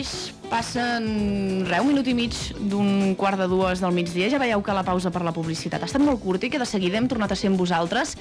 mateix passen re, un minut i mig d'un quart de dues del migdia. Ja veieu que la pausa per la publicitat ha estat molt curta i que de seguida hem tornat a ser amb vosaltres.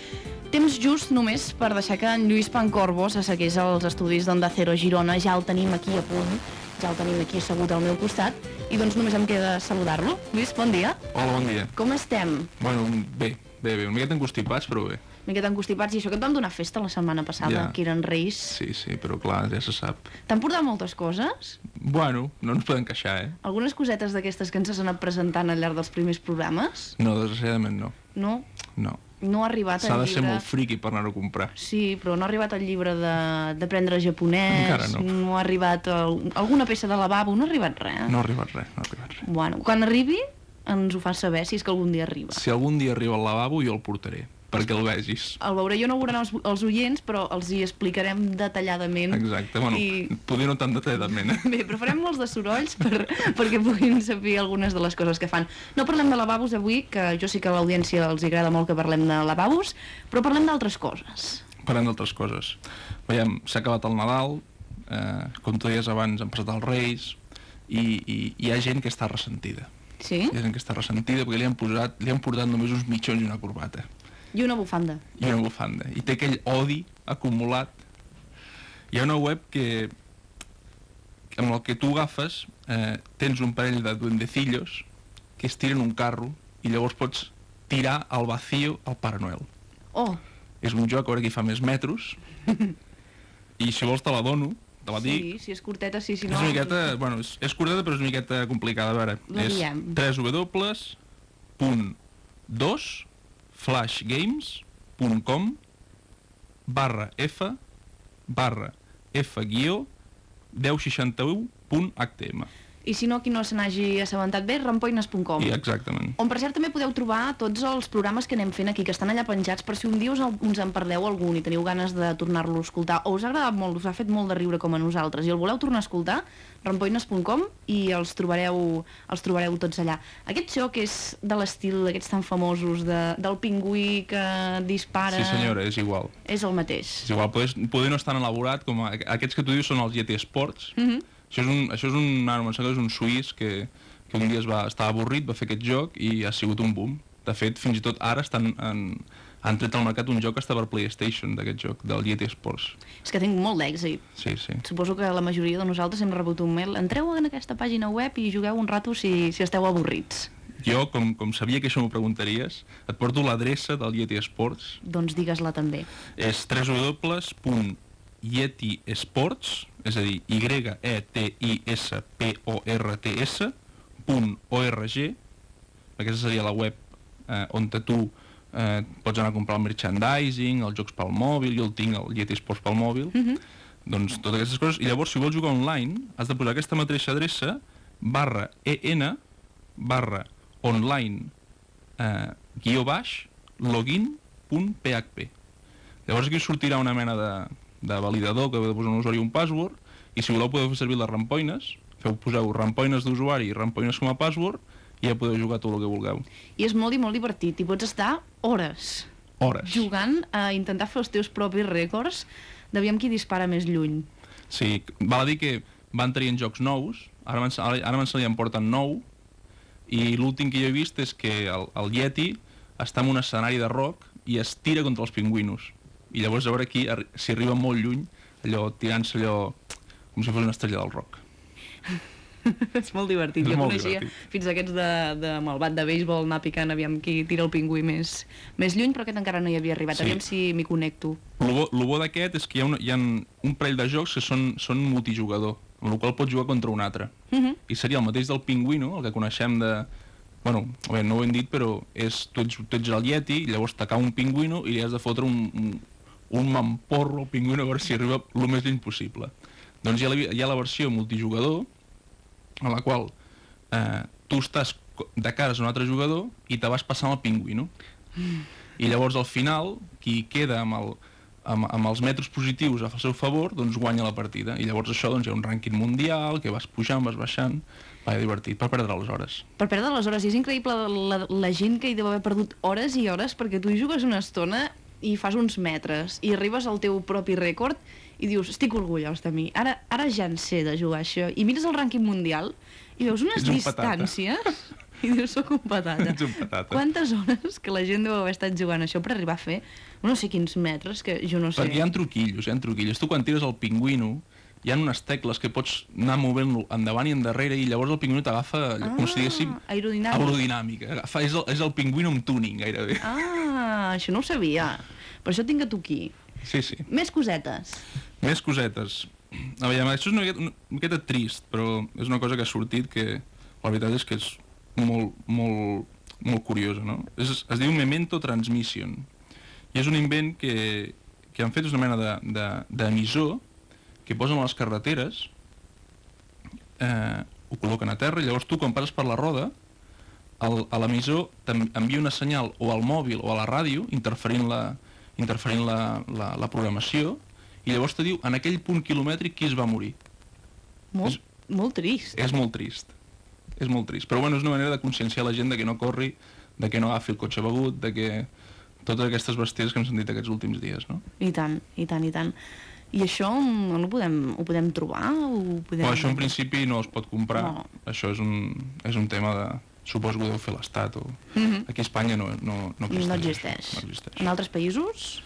Temps just només per deixar que en Lluís Pancorbo s'assegués als estudis d'Onda Cero Girona. Ja el tenim aquí a punt, ja el tenim aquí assegut al meu costat. I doncs només em queda saludar-lo. Lluís, bon dia. Hola, bon dia. Com estem? Bueno, bé, bé, bé, una miqueta encostipats, però bé. Miqueta encostipats. I això que et vam donar festa la setmana passada, Ja. que eren Reis. Sí, sí, però clar, ja se sap. T'han portat moltes coses? Bueno, no ens podem queixar, eh? Algunes cosetes d'aquestes que ens has anat presentant al llarg dels primers programes? No, desgraciadament no. No, No. no ha arribat S'ha el de llibre... ser molt friqui per anar-ho a comprar. Sí, però no ha arribat el llibre de- d'aprendre japonès, Encara no. ha arribat el, alguna peça de lavabo, no ha arribat res. No ha arribat res, no ha arribat res. Bueno, quan arribi ens ho fas saber si és que algun dia arriba. Si algun dia arriba al lavabo, jo el portaré, perquè el vegis. El veuré jo, no ho veuran els, els oients, però els hi explicarem detalladament. Exacte, bueno, I... poder no tant detalladament, eh? Bé, però farem molts de sorolls per, perquè puguin saber algunes de les coses que fan. No parlem de lavabos avui, que jo sé que a l'audiència els agrada molt que parlem de lavabos, però parlem d'altres coses. Parlem d'altres coses. Veiem, s'ha acabat el Nadal, eh, com tu deies abans, han passat els Reis, i, i hi ha gent que està ressentida. Sí? Hi ha gent que està ressentida perquè li han, posat, li han portat només uns mitjons i una corbata. I una bufanda. i una bufanda. I té aquell odi acumulat. Hi ha una web que amb el que tu agafes eh, tens un parell de duendecillos que es tiren un carro i llavors pots tirar al vacío al Pare Noel. Oh, És un joc, a veure qui fa més metros, i si vols te la dono, te la dic. sí, si és curteta, sí, si no... és una miqueta, bueno, és, és curteta però és una miqueta complicada, a veure. La és diem. www.2 flashgames.com barra F barra F guió 1061.htm. I si no, qui no se n'hagi assabentat bé, rampoines.com. I exactament. On, per cert, també podeu trobar tots els programes que anem fent aquí, que estan allà penjats, per si un dia us, us en perdeu algun i teniu ganes de tornar-lo a escoltar, o us ha agradat molt, us ha fet molt de riure com a nosaltres, i el voleu tornar a escoltar, rampoines.com, i els trobareu, els trobareu tots allà. Aquest joc és de l'estil d'aquests tan famosos, de, del pingüí que dispara... Sí senyora, és igual. És el mateix. És igual, poder, poder no és tan elaborat com a, aquests que tu dius són els GT Sports. Mm -hmm. Això és un, això és un, ara que és un suís que, que un dia es va estar avorrit, va fer aquest joc i ha sigut un boom. De fet, fins i tot ara estan en, han tret al mercat un joc que està per PlayStation d'aquest joc, del GT Sports. És que tinc molt d'èxit. Sí, sí. Suposo que la majoria de nosaltres hem rebut un mail. Entreu en aquesta pàgina web i jugueu un rato si, si esteu avorrits. Jo, com, com sabia que això m'ho preguntaries, et porto l'adreça del Yeti Sports. Doncs digues-la també. És www.yetisports, és a dir, y-e-t-i-s-p-o-r-t-s, .org, aquesta seria la web eh, on tu eh, pots anar a comprar el merchandising, els jocs pel mòbil, jo el tinc, el Yeti Sports pel mòbil, Mm -hmm. doncs totes aquestes coses, i llavors si vols jugar online has de posar aquesta mateixa adreça barra en barra online eh, guió baix login.php llavors aquí sortirà una mena de, de validador que heu de posar un usuari i un password i si voleu podeu fer servir les rampoines feu, poseu rampoines d'usuari i rampoines com a password i ja podeu jugar tot el que vulgueu I és molt i molt divertit. I pots estar hores hores jugant a intentar fer els teus propis rècords d'aviam qui dispara més lluny. Sí, val a dir que van traient jocs nous, ara me'n ara, se li en porten nou, i l'últim que jo he vist és que el, el Yeti està en un escenari de rock i es tira contra els pingüinos. I llavors a veure arri- si arriba molt lluny, allò tirant-se allò com si fos una estrella del rock. és molt divertit. És jo molt coneixia divertit. fins a aquests de, de malvat de béisbol anar picant aviam qui tira el pingüí més, més lluny, però aquest encara no hi havia arribat. Sí. Aviam si m'hi connecto. El bo, lo bo d'aquest és que hi ha, un, hi ha un parell de jocs que són, són multijugador, amb el qual pots jugar contra un altre. Uh -huh. i seria el mateix del pingüino, el que coneixem de... Bueno, bé, no ho hem dit, però és, tu, ets, tu ets el Yeti, llavors t'acau un pingüino i li has de fotre un, un, un mamporro al pingüino si arriba el més lluny possible. Doncs hi ha la, hi ha la versió multijugador, en la qual eh, tu estàs de cares a un altre jugador i te vas passant el pingüino. I llavors al final, qui queda amb, el, amb, amb els metres positius a seu favor, doncs guanya la partida. I llavors això doncs, hi ha un rànquing mundial, que vas pujant, vas baixant, va, divertit, per perdre les hores. Per perdre les hores, i és increïble la, la, la gent que hi deu haver perdut hores i hores perquè tu hi jugues una estona i fas uns metres i arribes al teu propi rècord i dius, estic orgullós de mi, ara, ara ja en sé de jugar això. I mires el rànquing mundial i veus unes un patata. distàncies i dius, sóc un patata. Ets un patata. Quantes hores que la gent deu haver estat jugant això per arribar a fer no sé quins metres, que jo no sé. Perquè hi ha truquillos, hi ha truquillos. Tu quan tires el pingüino, hi ha unes tecles que pots anar movent-lo endavant i endarrere i llavors el pingüino t'agafa, ah, com si diguéssim, aerodinàmic. aerodinàmica. Agafa, és, el, és el pingüino amb tuning, gairebé. Ah, això no ho sabia. Per això tinc a tu aquí. Sí, sí. Més cosetes. Més cosetes. A veure, això és una miqueta, una miqueta trist, però és una cosa que ha sortit que la veritat és que és molt, molt, molt curiosa, no? És, es diu Memento Transmission. I és un invent que, que han fet una mena d'emissor de, de, que posen a les carreteres, eh, ho col·loquen a terra, i llavors tu quan passes per la roda, el, a l'emissor t'envia una senyal o al mòbil o a la ràdio, interferint la, interferint la, la, la programació, i llavors te diu en aquell punt quilomètric qui es va morir. Molt, És- molt trist. És molt trist. És molt trist. Però bueno, és una manera de conscienciar la gent de que no corri, de que no agafi el cotxe begut, de que totes aquestes bestieses que hem sentit aquests últims dies, no? I tant, i tant, i tant. I això on ho podem, ho podem trobar? Ho podem... Però això en principi no es pot comprar. No. Això és un, és un tema de... Suposo que ho deu fer l'Estat o... Mhm. Aquí a Espanya no, no, no existeix. No existeix. No existeix. En altres països?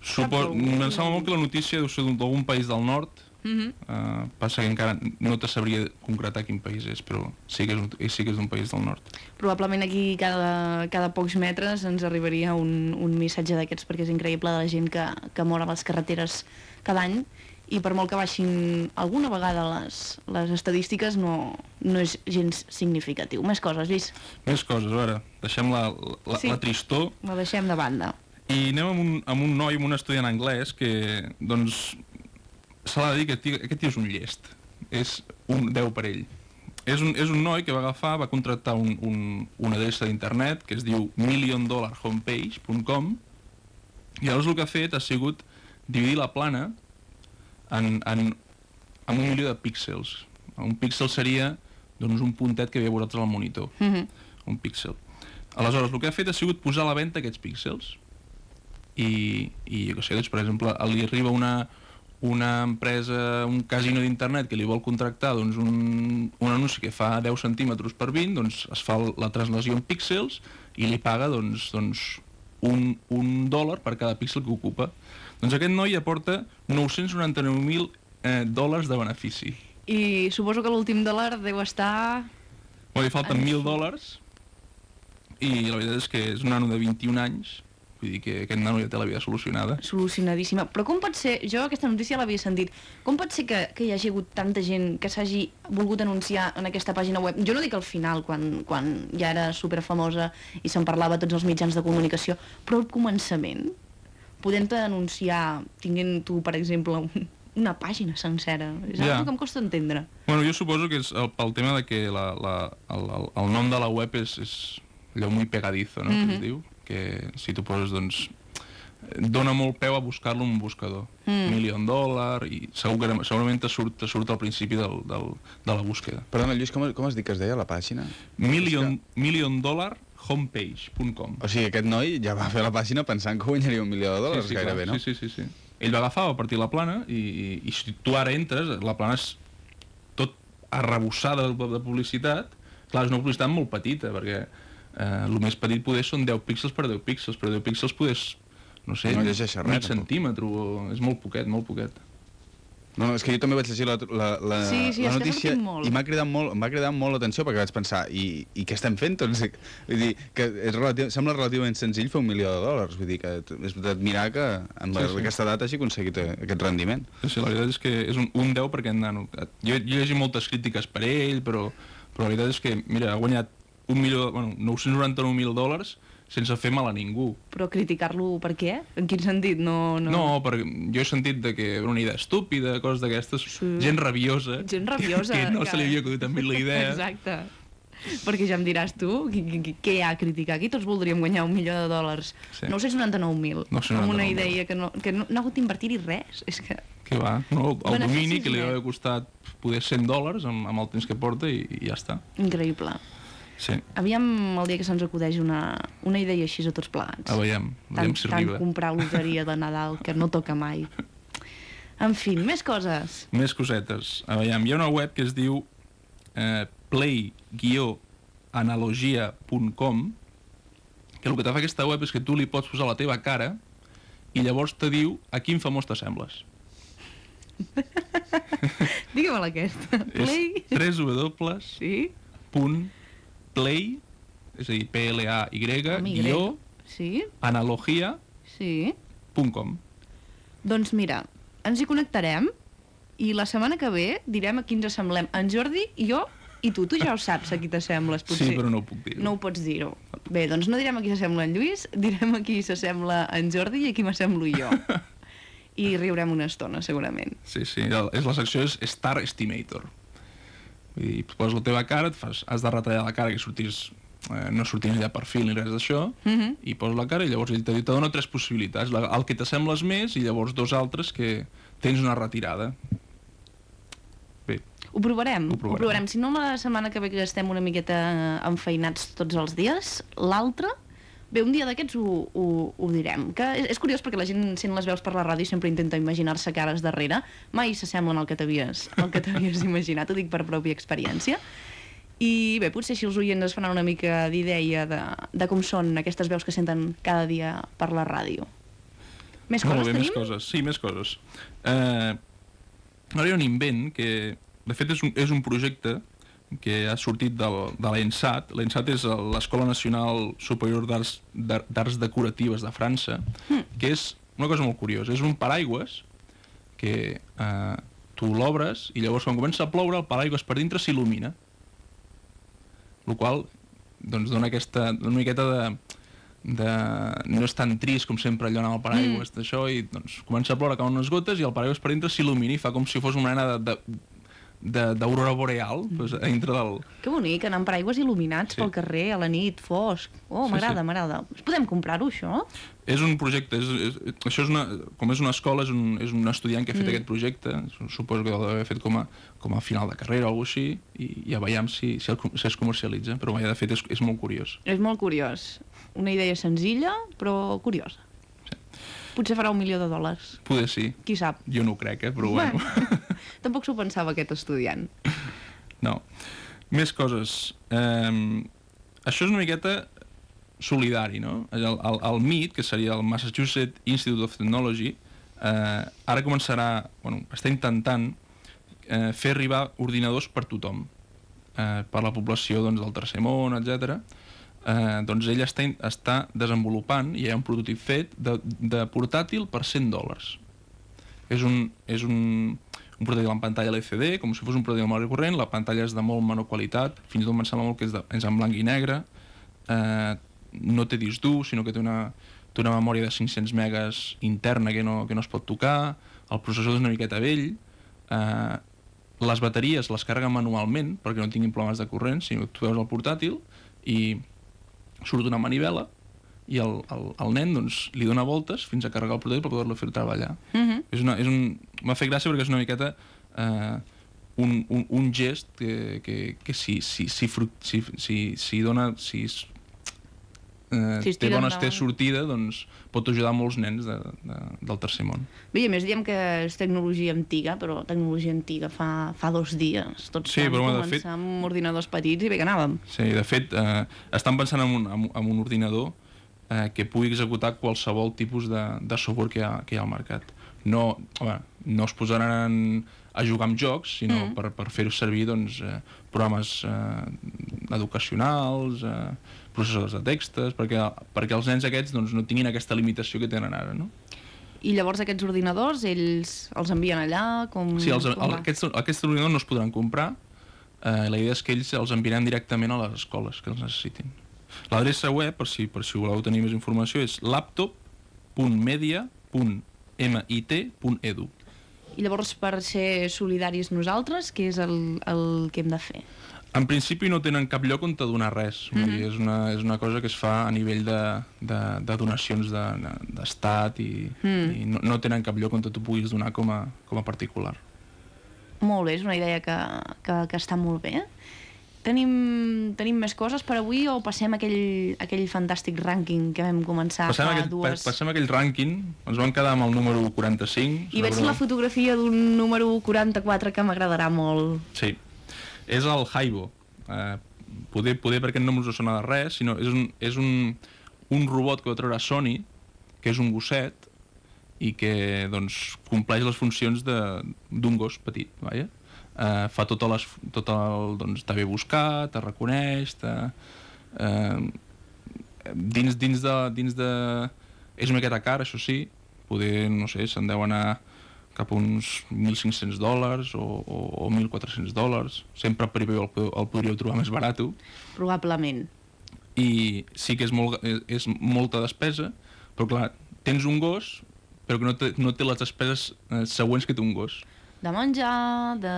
Supos... Cap- Em sembla molt que la notícia deu ser d'algun país del nord, Mhm. Uh, passa que encara no te sabria concretar quin país és, però sí que és, un, sí que és d'un país del nord. Probablement aquí cada, cada pocs metres ens arribaria un, un missatge d'aquests perquè és increïble de la gent que, que mor a les carreteres cada any i per molt que baixin alguna vegada les, les estadístiques no, no és gens significatiu. Més coses, Lluís. Més coses, a veure, deixem la, la, Sí. la tristor La deixem de banda. i anem amb un, amb un noi, amb un estudiant anglès que, doncs, se l'ha de dir que tio, aquest tio és un llest. És un 10 per ell. És un, és un noi que va agafar, va contractar un, un, una adreça d'internet que es diu milliondollarhomepage.com i llavors el que ha fet ha sigut dividir la plana en, en, en un milió de píxels. Un píxel seria doncs, un puntet que veieu vosaltres al monitor Mm -hmm. un píxel. Aleshores, el que ha fet ha sigut posar a la venda aquests píxels. I, i jo què sé, doncs, per exemple, li arriba una, una empresa, un casino d'internet que li vol contractar doncs, un, un anunci que fa 10 centímetres per 20, doncs es fa la translació en píxels i li paga doncs, doncs, un, un dòlar per cada píxel que ocupa. Doncs aquest noi aporta 999.000 eh, dòlars de benefici. I suposo que l'últim dòlar deu estar... Bueno, li falten En 1.000 fi. dòlars i la veritat és que és un nano de 21 anys, vull dir que aquest nano ja té la vida solucionada. solucionadíssima. Però com pot ser, jo aquesta notícia l'havia sentit, com pot ser que, que hi hagi hagut tanta gent que s'hagi volgut anunciar en aquesta pàgina web? Jo no dic al final, quan, quan ja era superfamosa i se'n parlava tots els mitjans de comunicació, però al començament, podent-te anunciar, tinguent tu, per exemple, un, una pàgina sencera. És Ja. yeah. que em costa entendre. Bueno, jo suposo que és el, pel tema de que la, la, el, el, el nom de la web és, és allò muy pegadizo, no?, que es Mhm. diu, que si tu poses, doncs, dona molt peu a buscar-lo en un buscador. Mm. Milió dòlar, i segur que, segurament te surt, te surt al principi del, del, de la búsqueda. Perdona, Lluís, com, com has dit que es deia la pàgina? Million, million dollar homepage.com. O sigui, aquest noi ja va fer la pàgina pensant que guanyaria un milió de dòlars sí, sí, gairebé, clar. no? Sí, sí, sí, sí. Ell va agafar, va partir la plana i, i, i si tu ara entres, la plana és tot arrebossada de, de publicitat. Clar, és una publicitat molt petita, perquè eh, el més petit poder són 10 píxels per 10 píxels, però 10 píxels poder és, no sé, No res, mig tampoc. centímetre, o, és molt poquet, molt poquet. No, no, és que jo també vaig llegir la, la, la, Sí, sí, la notícia i m'ha cridat molt, em va cridar molt l'atenció perquè vaig pensar, i, i què estem fent tots? Vull dir, que és relatiu, sembla relativament senzill fer un milió de dòlars, vull dir que és d'admirar que en Sí, sí, aquesta data hagi aconseguit eh, aquest rendiment. Sí, sí, la veritat és que és un, un 10 perquè nano... Jo, jo he llegit moltes crítiques per ell, però, però la veritat és que, mira, ha guanyat un milió, bueno, 999.000 dòlars sense fer mal a ningú. Però criticar-lo per què? En quin sentit? No, no... No, perquè jo he sentit de que era una idea estúpida, coses d'aquestes, Sí. gent rabiosa, Gent rabiosa. que, que no se li havia acudit també la idea. Exacte. Perquè ja em diràs tu, què hi ha a criticar? Aquí tots voldríem guanyar un milió de dòlars. Sí. 999.000. 999.000. Amb una idea que no, que no, no ha hagut d'invertir-hi res. És que... Que va, no? el Beneficis domini que li va haver costat poder 100 dòlars amb, amb el temps que porta i, i ja està. Increïble. Sí, Aviam el dia que se'ns acudeix una, una idea així a tots plegats. a veiem, tant, si tant comprar loteria de Nadal, que no toca mai. En fi, més coses. Més cosetes. A veiem, hi ha una web que es diu eh, play-analogia.com que el que te fa aquesta web és que tu li pots posar la teva cara i llavors te diu a quin famós t'assembles. Digue-me aquesta. Play. És www.play, Sí? És a dir, P-L-A-Y, guió, Sí? analogia.com. Sí? Doncs mira, ens hi connectarem i la setmana que ve direm a qui ens assemblem. En Jordi, jo i tu. Tu ja ho saps a qui t'assembles, potser. Sí, però no ho puc dir. No ho pots dir-ho. Bé, doncs no direm a qui s'assembla en Lluís, direm a qui s'assembla en Jordi i a qui m'assemblo jo. I riurem una estona, segurament. Sí, sí, és, la secció és Star Estimator. Dir, poses la teva cara, et fas, has de retallar la cara que sortís, eh, no sortint allà perfil ni res d'això, Mhm. i poses la cara i llavors ell te, te dona tres possibilitats, la, el que t'assembles més i llavors dos altres que tens una retirada. Bé, Ho provarem, Ho ho provarem. provarem. Si no, la setmana que ve que estem una miqueta enfeinats tots els dies, l'altre, bé, un dia d'aquests ho, ho, ho direm. Que és, és curiós perquè la gent sent les veus per la ràdio i sempre intenta imaginar-se cares darrere. Mai s'assemblen al que t'havies imaginat, ho dic per pròpia experiència. I bé, potser si els oients es fan una mica d'idea de, de com són aquestes veus que senten cada dia per la ràdio. Més molt coses bé, tenim? més coses. Sí, més coses. Eh, ara hi ha un invent que, de fet, és un, és un projecte que ha sortit del, de l'ENSAT. L'ENSAT és l'Escola Nacional Superior d'Arts d'Ar- d'Arts Decoratives de França, que és una cosa molt curiosa. És un paraigües que eh, tu l'obres i llavors quan comença a ploure el paraigües per dintre s'il·lumina. El qual doncs, dona aquesta una miqueta de, de... no és tan trist com sempre allò amb el paraigües mm. d'això i doncs comença a ploure, cauen unes gotes i el paraigües per dintre s'il·lumina i fa com si fos una mena de, de, d'aurora boreal doncs, a dintre del... Que bonic, anar amb paraigües il·luminats Sí. pel carrer, a la nit, fosc. Oh, Sí, m'agrada, sí. m'agrada. Podem comprar-ho, això? És un projecte, és, és, això és una, com és una escola, és un, és un estudiant que ha fet Mm. aquest projecte, suposo que l'ha fet com a, com a final de carrera o alguna així, i ja veiem si, si, el, si es comercialitza, però vaja, de fet és, és molt curiós. És molt curiós. Una idea senzilla, però curiosa. Potser farà un milió de dòlars. Poder sí, Qui sap? jo no ho crec, eh, però bueno. Tampoc s'ho pensava aquest estudiant. No. Més coses. Um, això és una miqueta solidari, no? El, el, el MIT, que seria el Massachusetts Institute of Technology, eh, ara començarà, bueno, està intentant eh, fer arribar ordinadors per tothom, eh, per la població doncs, del tercer món, etc. Eh, doncs ell està, està desenvolupant, i hi ha un prototip fet, de, de portàtil per 100 dòlars. És un, és un, un portàtil amb pantalla LCD, com si fos un portàtil molt corrent, la pantalla és de molt menor qualitat, fins i tot em sembla molt que és, de, és en blanc i negre, eh, no té disc dur, sinó que té una, té una memòria de 500 megas interna que no, que no es pot tocar, el processor és una miqueta vell, eh, les bateries les carreguen manualment perquè no tinguin problemes de corrent, sinó que tu veus el portàtil i surt una manivela i el, el, el nen doncs, li dona voltes fins a carregar el portàtil per poder-lo fer treballar. Uh -huh. És una, és un... M'ha fet gràcia perquè és una miqueta eh, un, un, un gest que, que, que si, si, si, si, si, si dona... Si, eh, Si té endavant. té sortida, doncs pot ajudar molts nens de, de, del tercer món. Bé, a més diem que és tecnologia antiga, però tecnologia antiga fa, fa dos dies. Tots Sí, però, bueno, de fet- amb ordinadors petits i bé que anàvem. Sí, de fet, eh, estan pensant en un, en, en un ordinador eh, que pugui executar qualsevol tipus de, de software que hi, ha, que hi ha al mercat. No, home, no es posaran a jugar amb jocs, sinó Mm. per, per fer-ho servir doncs, eh, programes eh, educacionals, eh, processadors de textos, perquè, perquè els nens aquests doncs, no tinguin aquesta limitació que tenen ara. No? I llavors aquests ordinadors, ells els envien allà? Com, Sí, els, com el, aquests, aquests ordinadors no es podran comprar, eh, la idea és que ells els enviaran directament a les escoles que els necessitin. L'adreça web, per si, per si voleu tenir més informació, és laptop.media.mit.edu. I llavors, per ser solidaris nosaltres, què és el, el que hem de fer? En principi no tenen cap lloc on te donar res, mm -hmm. és, una, és una cosa que es fa a nivell de, de, de donacions d'estat de, i, Mm. i no, no tenen cap lloc on tu puguis donar com a, com a particular. Molt bé, és una idea que, que, que està molt bé. Tenim, tenim més coses per avui o passem aquell, aquell fantàstic rànquing que vam començar Passem, fa aquest, dues... pa- passem aquell rànquing, ens vam quedar amb el número 45. I veig la fotografia d'un número 44 que m'agradarà molt. Sí, és el Haibo. Eh, poder, poder per aquest nom us sona de res, sinó és, un, és un, un robot que va treure Sony, que és un gosset, i que doncs, compleix les funcions de- d'un gos petit, vaja. Uh, fa tot, les, tot el... Doncs, està bé buscar, te reconeix, te, uh, dins, dins de... Dins de és una miqueta car, això sí, poder, no sé, se'n deu anar cap a uns 1.500 dòlars o, o, o 1.400 dòlars. Sempre per eBay el, el podríeu trobar més barat. Probablement. I sí que és, molt, és, és molta despesa, però clar, tens un gos, però que no té, no té les despeses eh, següents que té un gos. De menjar, de...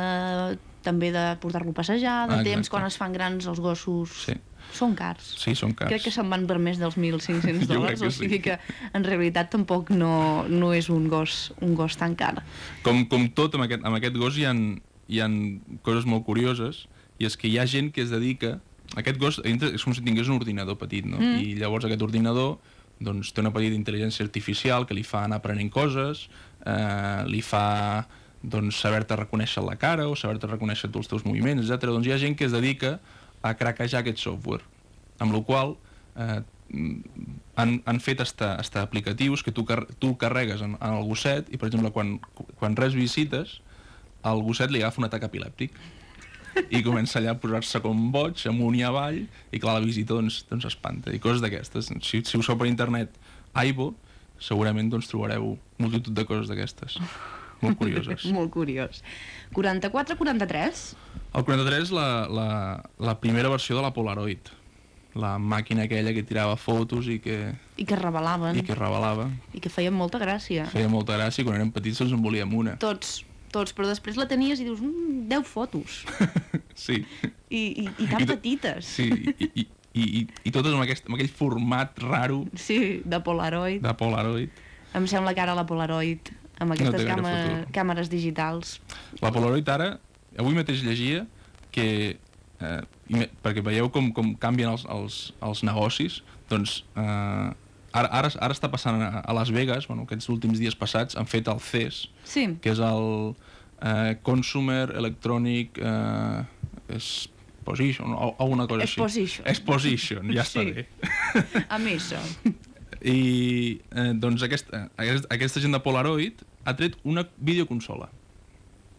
també de portar-lo a passejar, de Ah, temps, quan es fan grans els gossos... Sí. Són cars. Sí, són cars. Crec que se'n van per més dels 1.500 Jo crec dòlars, o sigui sí. que en realitat tampoc no, no és un gos, un gos tan car. Com, com tot, amb aquest, amb aquest gos hi ha, hi ha coses molt curioses, i és que hi ha gent que es dedica... Aquest gos és com si tingués un ordinador petit, no? Mm. I llavors aquest ordinador doncs, té una petita intel·ligència artificial que li fa anar aprenent coses, eh, li fa doncs, saber-te reconèixer la cara o saber-te reconèixer tots els teus moviments, etc. Doncs hi ha gent que es dedica a craquejar aquest software, amb la qual eh, han, han fet hasta, hasta aplicatius que tu, car tu carregues en, en el gosset i, per exemple, quan, quan res visites, el gosset li agafa un atac epilèptic i comença allà a posar-se com boig, amunt i avall, i clar, la visita doncs, doncs espanta, i coses d'aquestes. Si, si useu per internet Aibo, segurament doncs trobareu multitud de coses d'aquestes, molt curioses. Molt curiós. 44-43? El 43 la, la, la primera versió de la Polaroid, la màquina aquella que tirava fotos i que, I que revelaven. i que revelava. I que feien molta gràcia. Feia molta gràcia i quan érem petits ens en volíem una. Tots, tots, però després la tenies i dius, mm, 10 fotos. Sí. I, i, i tan I petites. Sí, i, i, i, i, i totes amb, aquest, amb aquell format raro Sí, de Polaroid. de Polaroid. Em sembla que ara la Polaroid, amb aquestes càmera, futur. càmeres digitals, La Polaroid ara, avui mateix llegia que, eh, i perquè veieu com, com canvien els, els, els negocis, doncs eh, ara, ara, ara està passant a, a Las Vegas, bueno, aquests últims dies passats han fet el CES, Sí, que és el eh, Consumer Electronic eh, Exposition, o, o una cosa Exposition. així. Exposition, ja està Sí. bé. a Mesa. I eh, doncs aquesta, aquest, aquesta gent de Polaroid ha tret una videoconsola.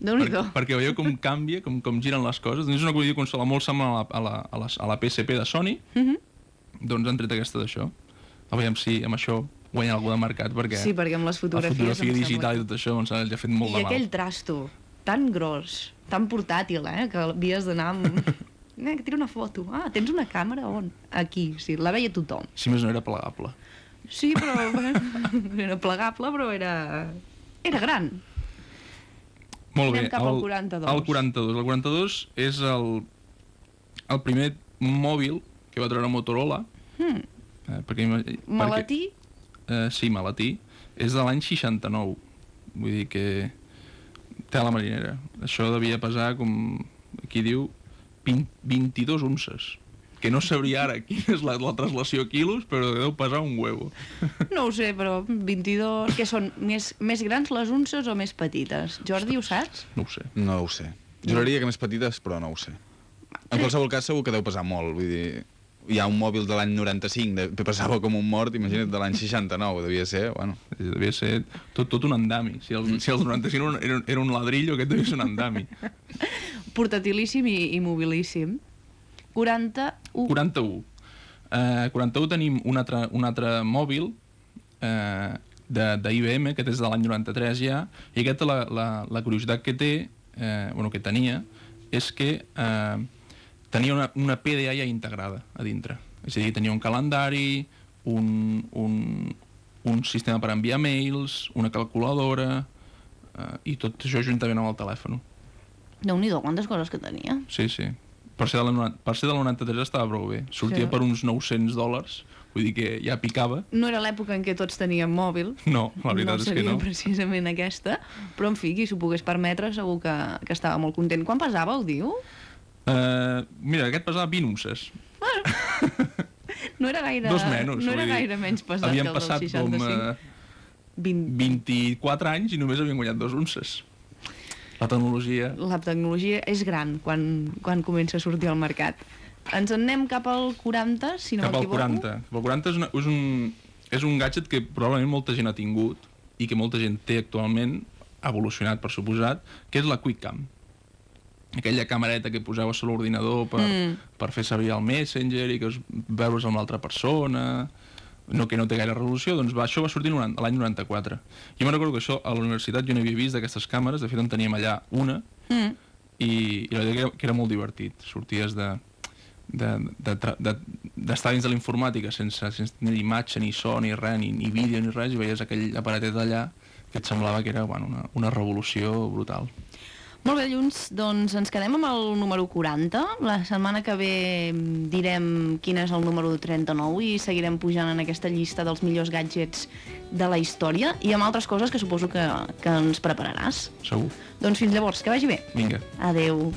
déu nhi Per, perquè veieu com canvia, com, com giren les coses. Doncs és una videoconsola molt semblant a la, a la, a la, a la PSP de Sony, Mhm. doncs han tret aquesta d'això. A veure si amb això guanya algú de mercat, perquè Sí, perquè amb les la fotografies... fotografia em sembla digital i tot això doncs, ja ha fet molt I de mal. aquell trasto tan gros, tan portàtil, eh? Que havies d'anar amb... Eh, que tira una foto. Ah, tens una càmera on? Aquí, sí, la veia tothom. Si més no era plegable. Sí, però era plegable, però era... Era gran. Molt Anem bé. cap al el, 42. El 42. El 42 és el, el primer mòbil que va treure Motorola. Hmm. Eh, perquè, Malatí? Perquè, eh, sí, Malatí. És de l'any 69. Vull dir que té la marinera. Això devia pesar, com aquí diu, 20, 22 unces. Que no sabria ara quina és la, la translació a quilos, però deu pesar un huevo. No ho sé, però 22... Que són més, més grans les unces o més petites? Jordi, ho saps? No ho sé. No ho sé. Juraria que més petites, però no ho sé. En qualsevol cas, segur que deu pesar molt. Vull dir, hi ha un mòbil de l'any 95 de, que pesava com un mort, imagina't, de l'any 69, devia ser, bueno... Devia ser tot, tot un andami. Si els, si els 95 era, un- era un ladrillo, aquest devia ser un andami. Portatilíssim i, i mobilíssim. 41. 41. Eh, 41 tenim un altre, un altre mòbil eh, de, de IBM, que és de l'any 93 ja, i aquesta la, la, la curiositat que té, eh, bueno, que tenia, és que eh, tenia una, una PDA ja integrada a dintre. És a dir, tenia un calendari, un, un, un sistema per enviar mails, una calculadora, eh, i tot això juntament amb el telèfon. Déu-n'hi-do, quantes coses que tenia. Sí, sí. Per ser, de la, per ser de la 93 estava prou bé. Sortia Sí. per uns 900 dòlars, vull dir que ja picava. No era l'època en què tots teníem mòbil. No, la veritat no és que seria no. precisament aquesta, però en fi, qui s'ho pogués permetre segur que, que estava molt content. Quan pesava, ho diu? Uh, mira, aquest pesava 20 unces. No era gaire, Dos menys. no era dir, gaire menys pesat que el passat del 65. com uh, 20. 24 anys i només havien guanyat dos unces. La tecnologia... La tecnologia és gran quan, quan comença a sortir al mercat. Ens en anem cap al 40, si no cap al m'equivoco. 40. Cap al 40 és, una, és, un, és un gadget que probablement molta gent ha tingut i que molta gent té actualment, evolucionat per suposat, que és la QuickCam. Aquella camereta que posaves a l'ordinador per, Mm. per fer servir el Messenger i que es veure's amb l'altra persona, no, que no té gaire resolució, doncs va, això va sortir l'any 94. Jo me'n recordo que això a la universitat jo n'havia vist d'aquestes càmeres, de fet en teníem allà una, Mm. i, i la veritat que era, que era molt divertit. Sorties de d'estar de, de, de, dins de la informàtica sense, sense tenir imatge, ni so, ni res, ni, ni vídeo, ni res, i veies aquell aparatet allà que et semblava que era bueno, una, una revolució brutal. Molt bé, Lluns, doncs ens quedem amb el número 40. La setmana que ve mm, direm quin és el número 39 i seguirem pujant en aquesta llista dels millors gadgets de la història i amb altres coses que suposo que, que ens prepararàs. Segur. Doncs fins llavors, que vagi bé. Vinga. Adeu.